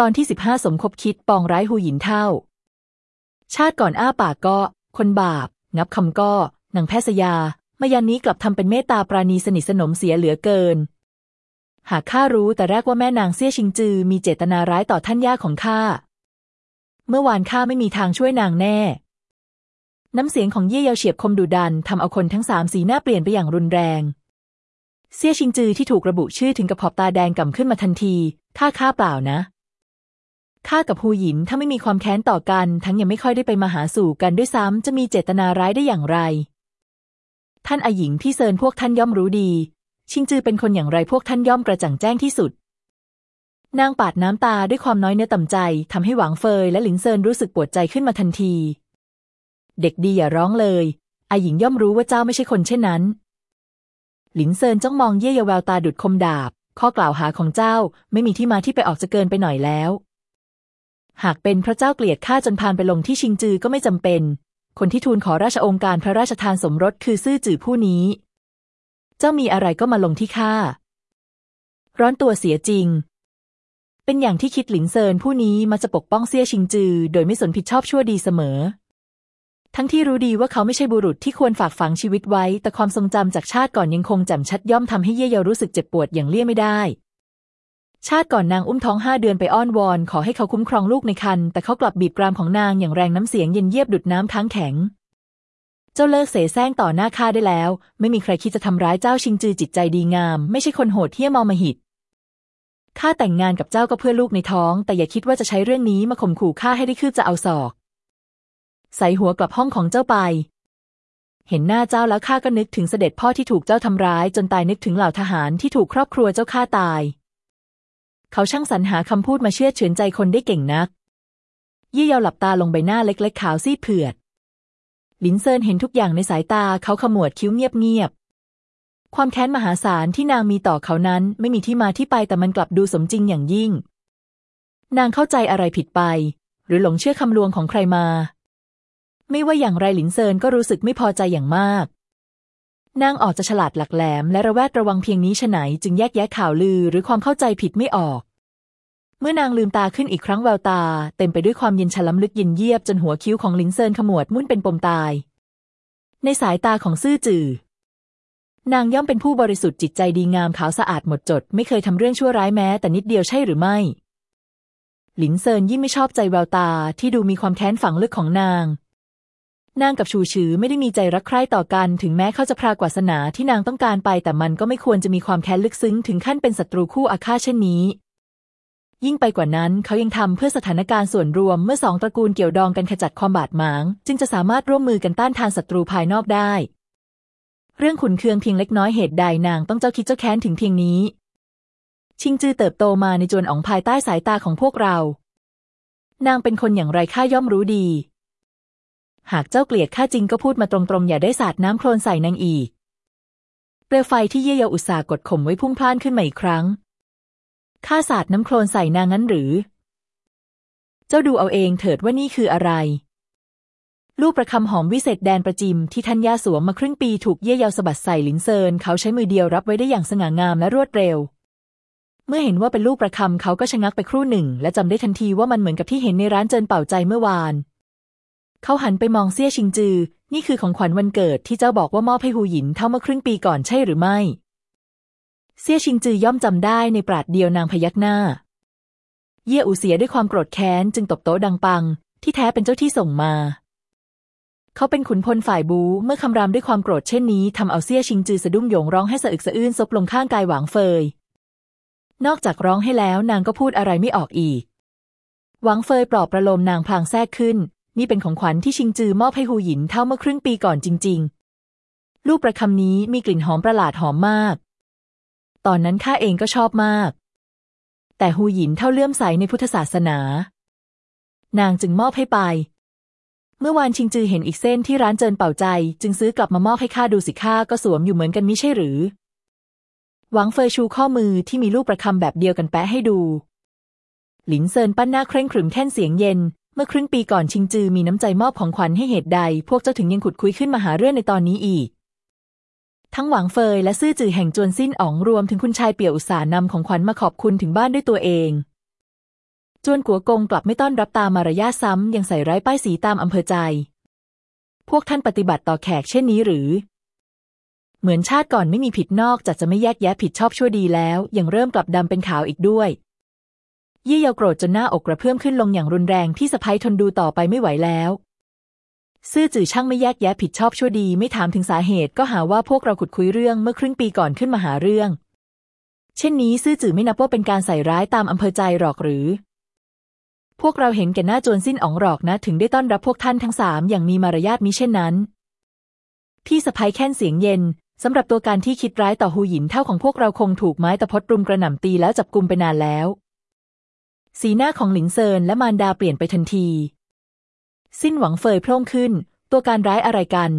ตอนที่สิบห้าสมคบคิดปองร้ายหูหยินเท่า ชาติก่อนอ้าปากก็ คนบาป งับคำก็นางแพทย์สยา มายันนี้กลับทำเป็นเมตตาปราณีสนิทสนมเสียเหลือเกิน หากข้ารู้แต่แรกว่าแม่นางเซี่ยชิงจือ มีเจตนาร้ายต่อท่านย่าของข้า เมื่อวานข้าไม่มีทางช่วยนางแน่ น้ำเสียงของเย่เยาเฉียบคมดุดันทำเอาคนทั้งสามสีหน้าเปลี่ยนไปอย่างรุนแรงเซี่ยชิงจือที่ถูกระบุชื่อถึงกับขอบตาแดงก่ำขึ้นมาทันทีข้าข้าเปล่านะ ข้ากับฮูหยินถ้าไม่มีความแค้นต่อกัน ทั้งยังไม่ค่อยได้ไปมาหาสู่กันด้วยซ้ำจะมีเจตนาร้ายได้อย่างไร ท่านอาหญิงพี่เซินพวกท่านย่อมรู้ดี ชิงจือเป็นคนอย่างไรพวกท่านย่อมกระจ่างแจ้งที่สุด นางปาดน้ำตาด้วยความน้อยเนื้อต่ำใจทำให้หวังเฟยและหลินเซินรู้สึกปวดใจขึ้นมาทันที เด็กดีอย่าร้องเลยอาหญิงย่อมรู้ว่าเจ้าไม่ใช่คนเช่นนั้น หลินเซินจ้องมองเย่เยาแววตาดุดคมดาบ ข้อกล่าวหาของเจ้าไม่มีที่มาที่ไปออกจะเกินไปหน่อยแล้ว หากเป็นพระเจ้าเกลียดข้าจนพานไปลงที่ชิงจือก็ไม่จำเป็น คนที่ทูลขอราชองค์การพระราชทานสมรสคือซื่อจื่อผู้นี้ เจ้ามีอะไรก็มาลงที่ข้า ร้อนตัวเสียจริง เป็นอย่างที่คิดหลินเซินผู้นี้มาจะปกป้องเซี่ยชิงจือ โดยไม่สนผิดชอบชั่วดีเสมอ ทั้งที่รู้ดีว่าเขาไม่ใช่บุรุษที่ควรฝากฝังชีวิตไว้ แต่ความทรงจำจากชาติก่อนยังคงแจ่มชัดย่อมทำให้เย่เยารู้สึกเจ็บปวดอย่างเลี่ยไม่ได้ ชาติก่อนนางอุ้มท้องห้าเดือนไปอ้อนวอน ขอให้เขาคุ้มครองลูกในครรภ์แต่เขากลับบีบกรามของนางอย่างแรงน้ำเสียงเย็นเยียบดุดน้ำค้างแข็ง เจ้าเลิกเสแสร้งต่อหน้าข้าได้แล้ว ไม่มีใครคิดจะทำร้ายเจ้าชิงจือจิตใจดีงาม ไม่ใช่คนโหดเหี้ยมอมหิตข้าแต่งงานกับเจ้าก็เพื่อลูกในท้อง แต่อย่าคิดว่าจะใช้เรื่องนี้มาข่มขู่ข้าให้ได้คืบจะเอาศอก ใส่หัวกลับห้องของเจ้าไป เห็นหน้าเจ้าแล้วข้าก็นึกถึงเสด็จพ่อที่ถูกเจ้าทำร้ายจนตายนึกถึงเหล่าทหารที่ถูกครอบครัวเจ้าฆ่าตาย เขาช่างสรรหาคำพูดมาเชื่อเฉือนใจคนได้เก่งนัก ยี่เยาหลับตาลงใบหน้าเล็กๆขาวซีดเผือด ลินเซินเห็นทุกอย่างในสายตาเขาขมวดคิ้วเงียบๆ ความแค้นมหาศาลที่นางมีต่อเขานั้นไม่มีที่มาที่ไปแต่มันกลับดูสมจริงอย่างยิ่ง นางเข้าใจอะไรผิดไป หรือหลงเชื่อคำลวงของใครมา ไม่ว่าอย่างไรหลินเซินก็รู้สึกไม่พอใจอย่างมาก นางออกจะฉลาดหลักแหลมและระแวดระวังเพียงนี้ฉไหนจึงแยกแยะข่าวลือหรือความเข้าใจผิดไม่ออก เมื่อนางลืมตาขึ้นอีกครั้งแววตา เต็มไปด้วยความเย็นฉล้ำลึกเย็นเยียบจนหัวคิ้วของหลินเซินขมวดมุ่นเป็นปมตาย ในสายตาของซื่อจื่อนางย่อมเป็นผู้บริสุทธิ์จิตใจดีงามขาวสะอาดหมดจด ไม่เคยทำเรื่องชั่วร้ายแม้แต่นิดเดียวใช่หรือไม่หลินเซินยิ่งไม่ชอบใจแววตาที่ดูมีความแค้นฝังลึกของนาง นางกับชูชือไม่ได้มีใจรักใคร่ต่อกัน ถึงแม้เขาจะพรากวาสนาที่นางต้องการไป แต่มันก็ไม่ควรจะมีความแค้นลึกซึ้งถึงขั้นเป็นศัตรูคู่อาฆาตเช่นนี้ ยิ่งไปกว่านั้นเขายังทำเพื่อสถานการณ์ส่วนรวมเมื่อสองตระกูลเกี่ยวดองกันขจัดความบาดหมาง จึงจะสามารถร่วมมือกันต้านทานศัตรูภายนอกได้ เรื่องขุนเคืองเพียงเล็กน้อยเหตุใดนางต้องเจ้าคิดเจ้าแค้นถึงเพียงนี้ ชิงจือเติบโตมาในจวนอ๋องภายใต้สายตาของพวกเรา นางเป็นคนอย่างไรข้าย่อมรู้ดี หากเจ้าเกลียดข้าจริงก็พูดมาตรงๆ อย่าได้สาดน้ำโคลนใส่นางอีก เปลวไฟที่เยี่ยวอุตสาหกดข่มไว้พุ่งพล่านขึ้นมาอีกครั้ง ข้าสาดน้ำโคลนใส่นางงั้นหรือ เจ้าดูเอาเองเถิดว่านี่คืออะไร ลูกประคำหอมวิเศษแดนประจิมที่ท่านย่าสวมมาครึ่งปีถูกเยี่ยยาวสะบัดใส่หลินเซินเขาใช้มือเดียวรับไว้ได้อย่างสง่างามและรวดเร็วเมื่อเห็นว่าเป็นลูกประคำเขาก็ชะงักไปครู่หนึ่ง และจำได้ทันทีว่ามันเหมือนกับที่เห็นในร้านเจินเป่าใจเมื่อวาน เขาหันไปมองเซี่ยชิงจือ นี่คือของขวัญวันเกิดที่เจ้าบอกว่ามอบให้หูหยินเท่าเมื่อครึ่งปีก่อนใช่หรือไม่ เซี่ยชิงจือย่อมจำได้ในปราดเดียวนางพยักหน้า เย่อูเสียด้วยความโกรธแค้นจึงตบโต๊ะดังปัง ที่แท้เป็นเจ้าที่ส่งมา เขาเป็นขุนพลฝ่ายบูเมื่อคำรามด้วยความโกรธเช่นนี้ทำเอาเซี่ยชิงจือสะดุ้งโยงร้องให้สะอึกสะอื้นซบลงข้างกายหวางเฟย นอกจากร้องให้แล้วนางก็พูดอะไรไม่ออกอีกหวังเฟยปลอบประโลมนางพลางแทรกขึ้น นี่เป็นของขวัญที่ชิงจือมอบให้หูหยินเท่าเมื่อครึ่งปีก่อนจริง ๆ ลูกประคำนี้มีกลิ่นหอมประหลาดหอมมาก ตอนนั้นข้าเองก็ชอบมาก แต่หูหยินเท่าเลื่อมใสในพุทธศาสนา นางจึงมอบให้ไป เมื่อวานชิงจือเห็นอีกเส้นที่ร้านเจินเป่าใจ จึงซื้อกลับมามอบให้ข้าดูสิข้าก็สวมอยู่เหมือนกันมิใช่หรือ หวังเฟยชูข้อมือที่มีลูกประคำแบบเดียวกันแปะให้ดูหลินเซินปั้นหน้าเคร่งขรึมแค่นเสียงเย็น เมื่อครึ่งปีก่อนชิงจือมีน้ำใจมอบของขวัญให้เหตุใด พวกเจ้าถึงยังขุดคุยขึ้นมาหาเรื่องในตอนนี้อีก ทั้งหวังเฟยและซื่อจือแห่งจวนสิ้นอ๋องรวมถึงคุณชายเปี่ยวอุตสาหนำของขวัญมาขอบคุณถึงบ้านด้วยตัวเอง จวนกัวกงกลับไม่ต้อนรับตามมารยาซ้ำยังใส่ร้ายป้ายสีตามอำเภอใจ พวกท่านปฏิบัติต่อแขกเช่นนี้หรือ เหมือนชาติก่อนไม่มีผิดนอกจากจะไม่แยกแยะผิดชอบชั่วดีแล้ว ยังเริ่มกลับดำเป็นขาวอีกด้วย ยี่เยาโกรธจนหน้าอกกระเพื่อมขึ้นลงอย่างรุนแรงที่สะพ้ยทนดูต่อไปไม่ไหวแล้ว ซื่อจื่อช่างไม่แยกแยะผิดชอบชั่วดีไม่ถามถึงสาเหตุก็หาว่าพวกเราขุดคุยเรื่องเมื่อครึ่งปีก่อนขึ้นมาหาเรื่อง เช่นนี้ซื่อจื่อไม่นับว่าเป็นการใส่ร้ายตามอำเภอใจหรอกหรือ พวกเราเห็นแก่หน้าจวนสิ้นอ๋องหรอกนะ ถึงได้ต้อนรับพวกท่านทั้งสามอย่างมีมารยาทมิเช่นนั้น พี่สะใภ้แค้นเสียงเย็นสำหรับตัวการที่คิดร้ายต่อฮูหยินเฒ่าของพวกเราคงถูกไม้ตะพดรุมกระหน่ำตีแล้วจับกุมไปนานแล้ว สีหน้าของหลินเซินและมารดาเปลี่ยนไปทันที ซิ่นหวังเฟยโพล่งขึ้น ตัวการร้ายอะไรกัน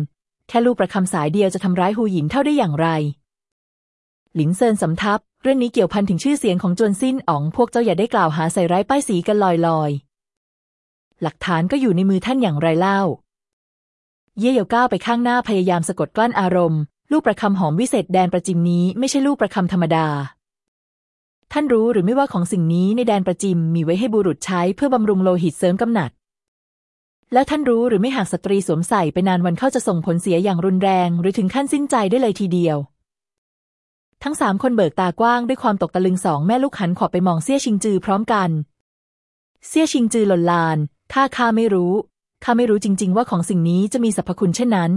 แค่ลูกประคำสายเดียวจะทำร้ายฮูหยินเฒ่าได้อย่างไร หลินเซินสำทับ เรื่องนี้เกี่ยวพันถึงชื่อเสียงของจวนซิ่นอ๋อง พวกเจ้าอย่าได้กล่าวหาใส่ร้ายป้ายสีกันลอยๆหลักฐานก็อยู่ในมือท่านอย่างไรเล่า เย่เยาก้าวไปข้างหน้าพยายามสะกดกลั้นอารมณ์ ลูกประคำหอมวิเศษแดนประจิมนี้ไม่ใช่ลูกประคำธรรมดา ท่านรู้หรือไม่ว่าของสิ่งนี้ในแดนประจิมมีไว้ให้บุรุษใช้เพื่อบำรุงโลหิตเสริมกำหนัด แล้วท่านรู้หรือไม่หากสตรีสวมใส่ไปนานวันเข้าจะส่งผลเสียอย่างรุนแรง หรือถึงขั้นสิ้นใจได้เลยทีเดียว ทั้งสามคนเบิกตากว้างด้วยความตกตะลึงสองแม่ลูกหันขอบไปมองเซี่ยชิงจือพร้อมกันเซี่ยชิงจือหล่นลานถ้าข้าไม่รู้ข้าไม่รู้จริง ๆ ว่าของสิ่งนี้จะมีสรรพคุณเช่นนั้น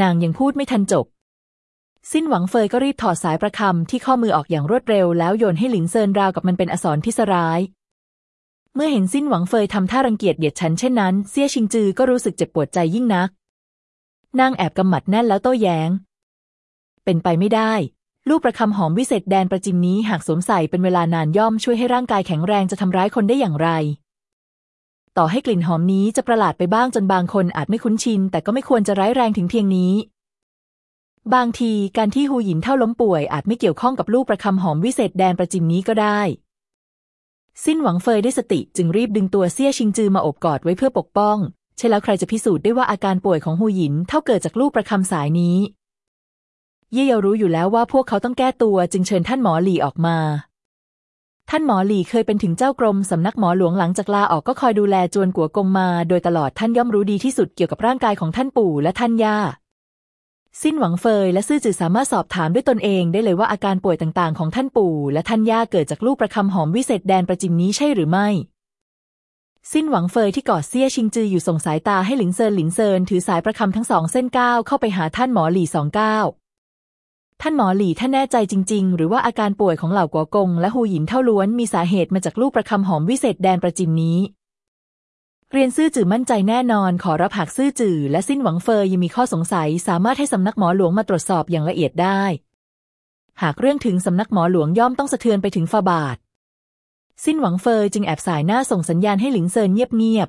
นางยังพูดไม่ทันจบ สิ้นหวังเฟยก็รีบถอดสายประคำที่ข้อมือออกอย่างรวดเร็วแล้วโยนให้หลินเซินราวกับมันเป็นอสรพิษร้าย เมื่อเห็นสิ้นหวังเฟยทำท่ารังเกียจเหยียดฉันเช่นนั้นเซี่ยชิงจือก็รู้สึกเจ็บปวดใจยิ่งนัก นางแอบกำหมัดแน่นแล้วโต้แย้ง เป็นไปไม่ได้ ลูกประคำหอมวิเศษแดนประจิมนี้หากสวมใส่เป็นเวลานานย่อมช่วยให้ร่างกายแข็งแรงจะทำร้ายคนได้อย่างไร ต่อให้กลิ่นหอมนี้จะประหลาดไปบ้างจนบางคนอาจไม่คุ้นชิน แต่ก็ไม่ควรจะร้ายแรงถึงเพียงนี้ บางทีการที่หูหยินเท่าล้มป่วยอาจไม่เกี่ยวข้องกับลูกประคำหอมวิเศษแดนประจิมนี้ก็ได้ สิ้นหวังเฟยได้สติจึงรีบดึงตัวเซี่ยชิงจือมาโอบกอดไว้เพื่อปกป้อง ใช่แล้วใครจะพิสูจน์ได้ว่าอาการป่วยของหูหยินเท่าเกิดจากลูกประคำสายนี้ เย่เยารู้อยู่แล้วว่าพวกเขาต้องแก้ตัวจึงเชิญท่านหมอหลี่ออกมา ท่านหมอหลี่เคยเป็นถึงเจ้ากรมสำนักหมอหลวงหลังจากลาออกก็คอยดูแลจวนกัวกงมา โดยตลอดท่านย่อมรู้ดีที่สุดเกี่ยวกับร่างกายของท่านปู่และท่านย่า สิ้นหวังเฟยและซื่อจือสามารถสอบถามด้วยตนเองได้เลยว่าอาการป่วยต่างๆ ของท่านปู่และท่านย่าเกิดจากลูกประคำหอมวิเศษแดนประจิมนี้ใช่หรือไม่ สิ้นหวังเฟยที่กอดเซี่ยชิงจืออยู่ส่งสายตาให้หลินเซินหลินเซินถือสายประคำทั้งสองเส้นก้าวเข้าไปหาท่านหมอหลี่สองก้าวท่านหมอหลี่ท่านแน่ใจจริง ๆ หรือว่าอาการป่วยของเหล่ากัวกง และหูหยินเท่าล้วนมีสาเหตุมาจากลูกประคำหอมวิเศษแดนประจิมนี้ เรียนซื่อจื่อมั่นใจแน่นอน ขอรับหากซื่อจื่อและสิ้นหวังเฟยยังมีข้อสงสัย สามารถให้สำนักหมอหลวงมาตรวจสอบอย่างละเอียดได้ หากเรื่องถึงสำนักหมอหลวงย่อมต้องสะเทือนไปถึงฟาบาท สิ้นหวังเฟยจึงแอบสายหน้าส่งสัญญาณให้หลิงเซินเงียบ